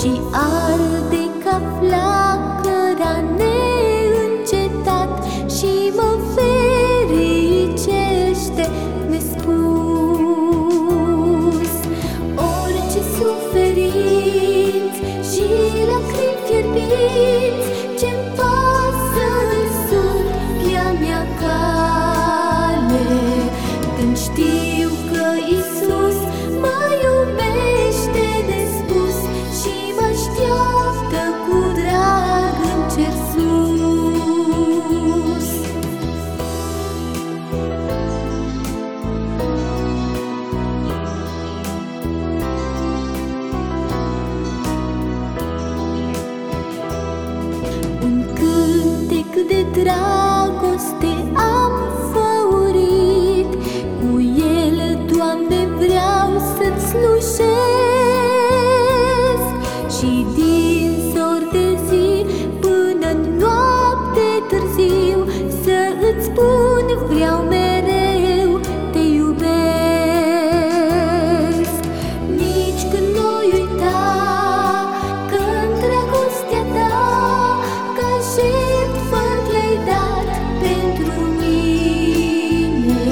Și arde ca flacăra neîncetat. Și mă fericește nespus. Orice suferinți și lacrimi fierbinți Ce-mi pasă în sufia mea cale. Când știu că Iisus Și din zor de zi până noapte târziu Să îți spun vreau mereu te iubesc. Nici când noi uita că dragostea ta Ca șef fără le-ai dat pentru mine.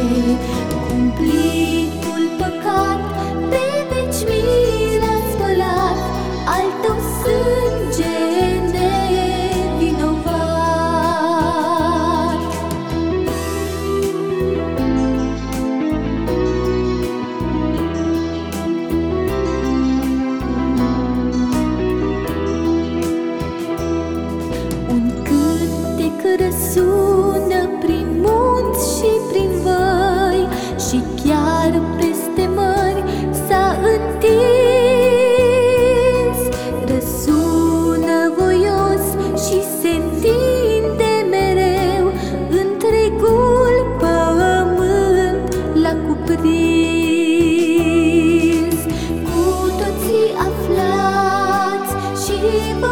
Cumplit răsună prin munți și prin văi Și chiar peste mări s-a întins. Răsună voios și se întinde mereu Întregul pământ la cuprins. Cu toții aflați și vă